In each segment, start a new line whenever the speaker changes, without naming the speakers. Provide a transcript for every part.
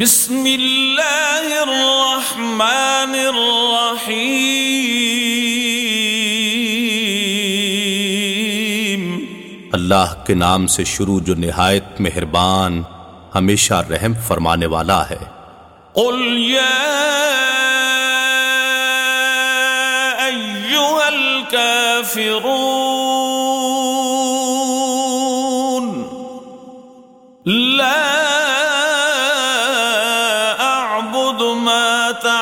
بسم اللہ الرحمن الرحیم۔
اللہ کے نام سے شروع جو نہایت مہربان ہمیشہ رحم فرمانے والا ہے۔
قل یا ایوہ الكافرون لا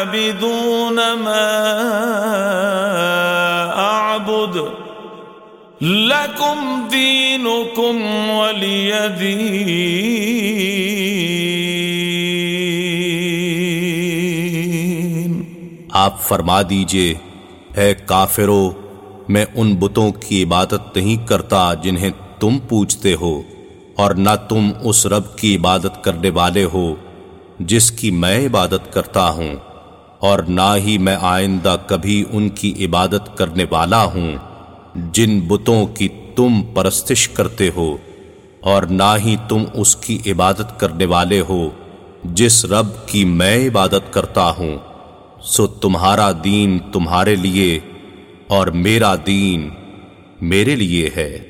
عابدون ما اعبد لكم دينكم ولي دين.
آپ فرما دیجیے، اے کافرو، میں ان بتوں کی عبادت نہیں کرتا جنہیں تم پوچھتے ہو، اور نہ تم اس رب کی عبادت کرنے والے ہو، جس کی میں عبادت کرتا ہوں۔ اور نہ ہی میں آئندہ کبھی ان کی عبادت کرنے والا ہوں، جن بتوں کی تم پرستش کرتے ہو، اور نہ ہی تم اس کی عبادت کرنے والے ہو، جس رب کی میں عبادت کرتا ہوں، سو تمہارا دین تمہارے لیے اور میرا دین میرے لیے ہے۔